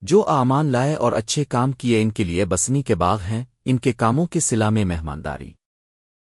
جو آمان لائے اور اچھے کام کیے ان کے لیے بسنی کے باغ ہیں، ان کے کاموں کے سلا میں مہمانداری۔